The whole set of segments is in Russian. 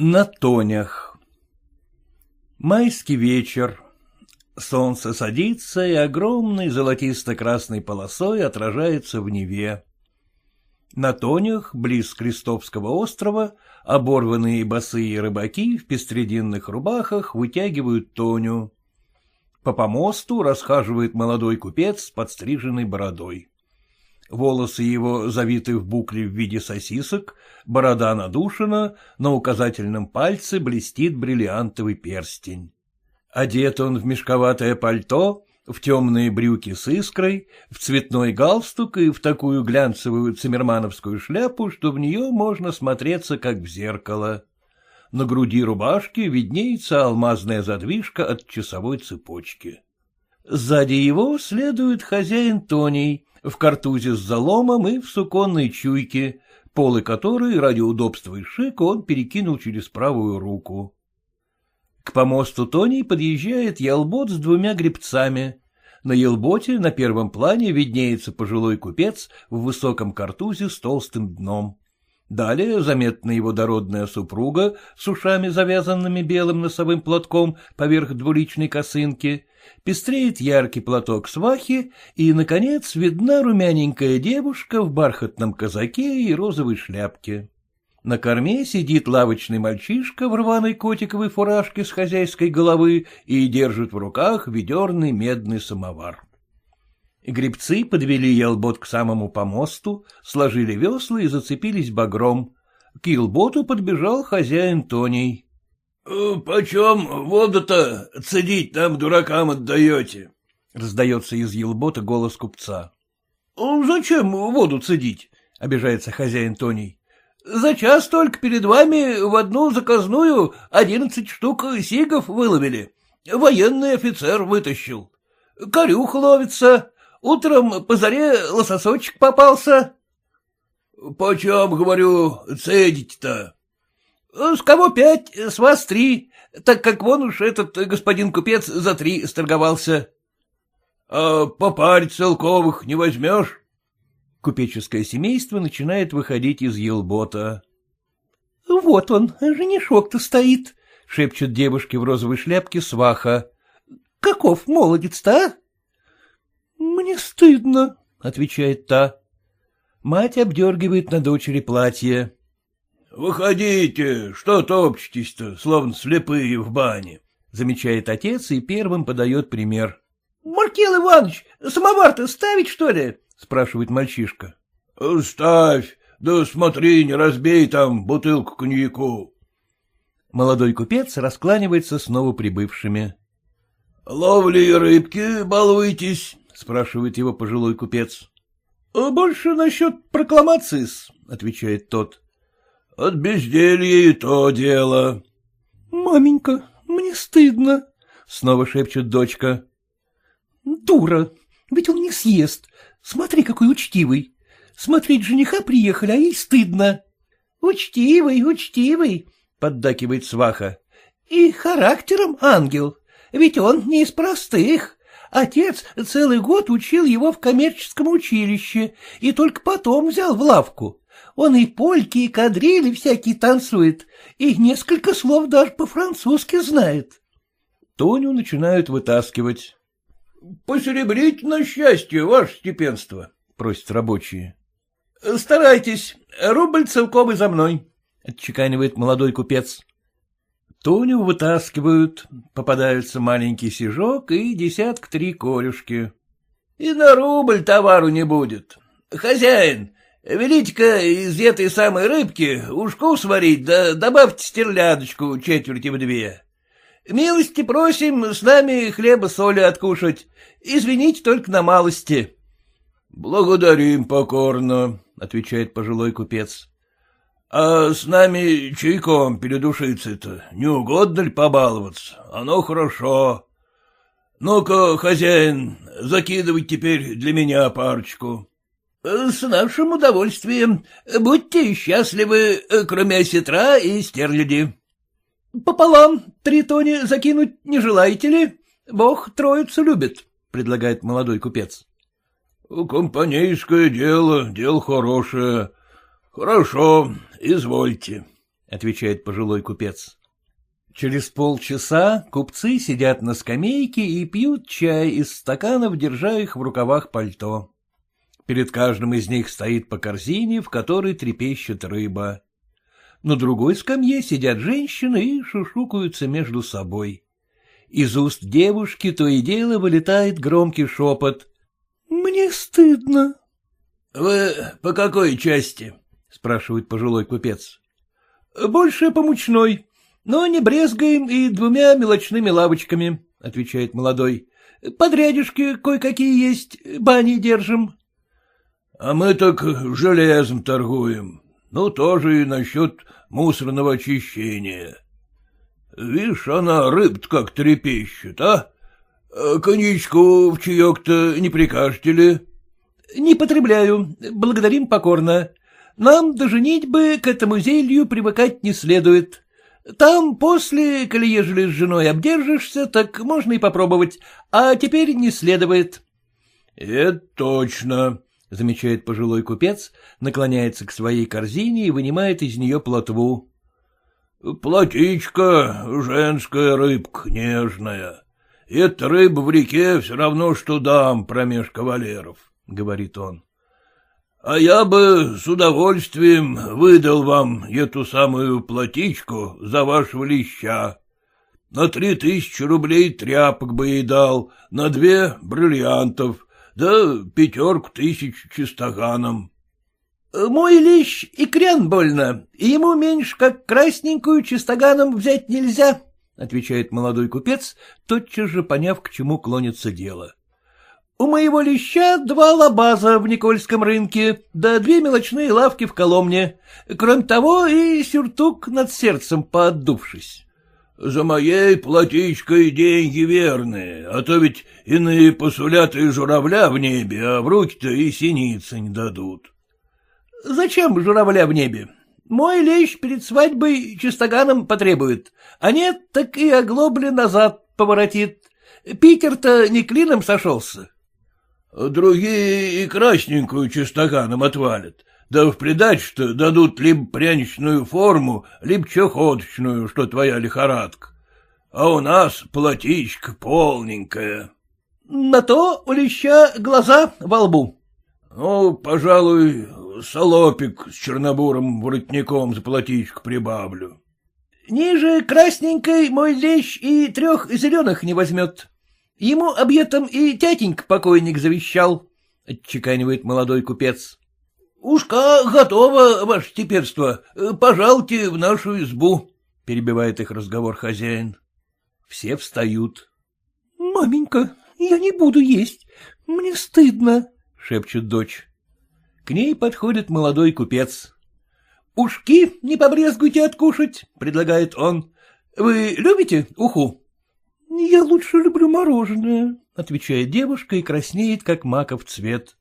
На тонях Майский вечер. Солнце садится, и огромной золотисто-красной полосой отражается в Неве. На тонях, близ Крестовского острова, оборванные босые рыбаки в пестрединных рубахах вытягивают Тоню. По помосту расхаживает молодой купец с подстриженной бородой. Волосы его завиты в букле в виде сосисок, борода надушена, на указательном пальце блестит бриллиантовый перстень. Одет он в мешковатое пальто, в темные брюки с искрой, в цветной галстук и в такую глянцевую цимермановскую шляпу, что в нее можно смотреться, как в зеркало. На груди рубашки виднеется алмазная задвижка от часовой цепочки. Сзади его следует хозяин Тоний, в картузе с заломом и в суконной чуйке, полы которой, ради удобства и шика, он перекинул через правую руку. К помосту Тони подъезжает елбот с двумя гребцами. На елботе на первом плане виднеется пожилой купец в высоком картузе с толстым дном. Далее заметна его дородная супруга с ушами, завязанными белым носовым платком поверх двуличной косынки, пестреет яркий платок свахи, и, наконец, видна румяненькая девушка в бархатном казаке и розовой шляпке. На корме сидит лавочный мальчишка в рваной котиковой фуражке с хозяйской головы и держит в руках ведерный медный самовар. Гребцы подвели елбот к самому помосту, сложили весла и зацепились багром. К елботу подбежал хозяин Тоний. «Э, — Почем воду-то цедить нам, дуракам, отдаете? — раздается из елбота голос купца. «Э, — Зачем воду цедить? — обижается хозяин Тоний. — За час только перед вами в одну заказную одиннадцать штук сигов выловили. Военный офицер вытащил. Корюх ловится, Утром по заре лососочек попался. — Почем, говорю, цедить-то? — С кого пять, с вас три, так как вон уж этот господин купец за три сторговался. — А по паре целковых не возьмешь? Купеческое семейство начинает выходить из елбота. — Вот он, женишок-то стоит, — шепчет девушке в розовой шляпке сваха. — Каков молодец-то, а? Мне стыдно, — отвечает та. Мать обдергивает на дочери платье. — Выходите, что топчетесь-то, словно слепые в бане, — замечает отец и первым подает пример. — Маркел Иванович, самовар-то ставить, что ли? — спрашивает мальчишка. — Ставь, да смотри, не разбей там бутылку коньяку. Молодой купец раскланивается с новоприбывшими. — Ловли рыбки балуйтесь, — спрашивает его пожилой купец. «А — Больше насчет прокламации отвечает тот. — От безделья и то дело. — Маменька, мне стыдно, — снова шепчет дочка. — Дура, ведь он не съест. Смотри, какой учтивый. Смотреть жениха приехали, а ей стыдно. — Учтивый, учтивый, — поддакивает сваха. — И характером ангел, ведь он не из простых. Отец целый год учил его в коммерческом училище и только потом взял в лавку. Он и польки, и кадрили всякие танцует, и несколько слов даже по-французски знает. Тоню начинают вытаскивать. — Посеребрить на счастье, ваше степенство, — просят рабочие. — Старайтесь, рубль целковый за мной, — отчеканивает молодой купец. Тоню вытаскивают, попадаются маленький сижок и десяток три корюшки. — И на рубль товару не будет. Хозяин, велите-ка из этой самой рыбки ушку сварить, да добавьте стерлядочку четверти в две. Милости просим с нами хлеба-соли откушать. Извините только на малости. — Благодарим покорно, — отвечает пожилой купец. — А с нами чайком передушиться-то не угодно ли побаловаться? Оно хорошо. Ну-ка, хозяин, закидывай теперь для меня парочку. — С нашим удовольствием. Будьте счастливы, кроме осетра и стерляди. — Пополам три тони закинуть не желаете ли? Бог троицу любит, — предлагает молодой купец. — Компанейское дело, дело хорошее. Хорошо, извольте. — отвечает пожилой купец. Через полчаса купцы сидят на скамейке и пьют чай из стаканов, держа их в рукавах пальто. Перед каждым из них стоит по корзине, в которой трепещет рыба. На другой скамье сидят женщины и шушукаются между собой. Из уст девушки то и дело вылетает громкий шепот. — Мне стыдно. — Вы по какой части? — спрашивает пожилой купец. — Больше по мучной, но не брезгаем и двумя мелочными лавочками, — отвечает молодой. — Подрядишки кое-какие есть, бани держим. — А мы так железом торгуем. Ну, тоже и насчет мусорного очищения. Вишь, она рыб как трепещет, а? Коньячку в чаек-то не прикажете ли? — Не потребляю, благодарим покорно. Нам до женитьбы к этому зелью привыкать не следует. Там после, коли ежели с женой обдержишься, так можно и попробовать, а теперь не следует. — Это точно, — замечает пожилой купец, наклоняется к своей корзине и вынимает из нее плотву. — Плотичка, женская рыбка нежная. Эта рыба в реке все равно, что дам промеж кавалеров, — говорит он. — А я бы с удовольствием выдал вам эту самую плотичку за вашего леща. На три тысячи рублей тряпок бы ей дал, на две — бриллиантов, да пятерку тысяч чистоганом. — Мой лещ и крян больно, и ему меньше, как красненькую чистоганом взять нельзя, — отвечает молодой купец, тотчас же поняв, к чему клонится дело. — У моего леща два лабаза в Никольском рынке, да две мелочные лавки в Коломне. Кроме того, и сюртук над сердцем поотдувшись. За моей платичкой деньги верные, а то ведь иные посулят и журавля в небе, а в руки-то и синицы не дадут. — Зачем журавля в небе? Мой лещ перед свадьбой чистоганом потребует, а нет, так и оглобли назад поворотит. Питер-то не клином сошелся. — Другие и красненькую чистоганом отвалят, да в придачу-то дадут либо пряничную форму, либо чехоточную, что твоя лихорадка. А у нас платичка полненькая. — На то у леща глаза во лбу. — Ну, пожалуй, солопик с чернобурым воротником за платичку прибавлю. — Ниже красненькой мой лещ и трех зеленых не возьмет. Ему объетом и тятенька покойник завещал, — отчеканивает молодой купец. — Ушка готова, ваше теперство. Пожалуйте в нашу избу, — перебивает их разговор хозяин. Все встают. — Маменька, я не буду есть. Мне стыдно, — шепчет дочь. К ней подходит молодой купец. — Ушки не побрезгуйте откушать, — предлагает он. — Вы любите уху? — Я лучше люблю мороженое, — отвечает девушка и краснеет, как маков цвет.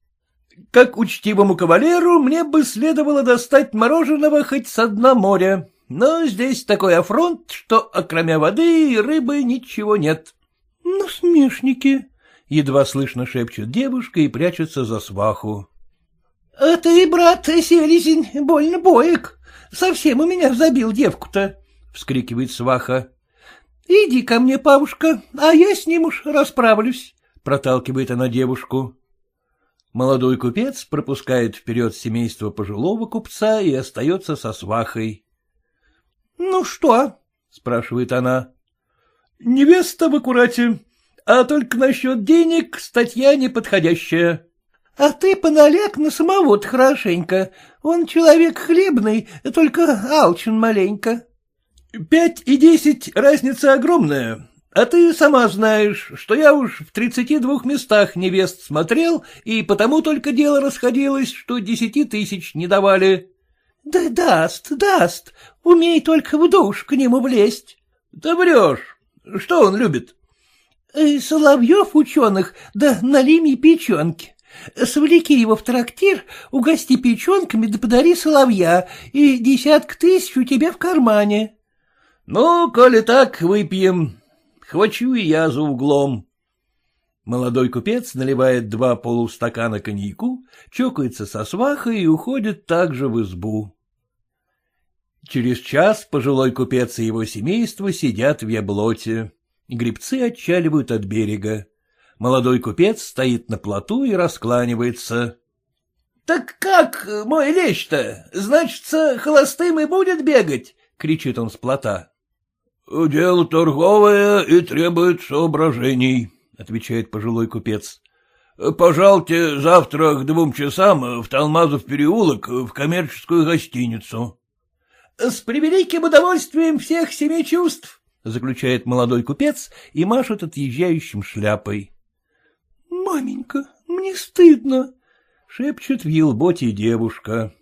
Как учтивому кавалеру мне бы следовало достать мороженого хоть со дна моря, но здесь такой афронт, что окромя воды и рыбы ничего нет. — Насмешники! — едва слышно шепчет девушка и прячется за сваху. — А ты, брат, селезень, больно боек. Совсем у меня забил девку-то, — вскрикивает сваха. — Иди ко мне, павушка, а я с ним уж расправлюсь, — проталкивает она девушку. Молодой купец пропускает вперед семейство пожилого купца и остается со свахой. — Ну что? — спрашивает она. — Невеста в аккурате, а только насчет денег статья неподходящая. — А ты поналяг на самого-то хорошенько. Он человек хлебный, только алчен маленько. — Пять и десять — разница огромная. А ты сама знаешь, что я уж в тридцати двух местах невест смотрел, и потому только дело расходилось, что десяти тысяч не давали. — Да даст, даст, умей только в душ к нему влезть. — Да врешь. Что он любит? Э, — Соловьев ученых, да налей мне печенки. Свлеки его в трактир, угости печенками, да подари соловья, и десятка тысяч у тебя в кармане. — Ну, коли так, выпьем. Хвачу и я за углом. Молодой купец наливает два полустакана коньяку, чокается со свахой и уходит также в избу. Через час пожилой купец и его семейство сидят в яблоте. Грибцы отчаливают от берега. Молодой купец стоит на плоту и раскланивается. — Так как, мой лещ-то, значится, холостым и будет бегать? — кричит он с плота. — Дело торговое и требует соображений, — отвечает пожилой купец. — Пожалуйте завтра к двум часам в Талмазов переулок в коммерческую гостиницу. — С превеликим удовольствием всех семи чувств, — заключает молодой купец и машет отъезжающим шляпой. — Маменька, мне стыдно, — шепчет в елботе девушка.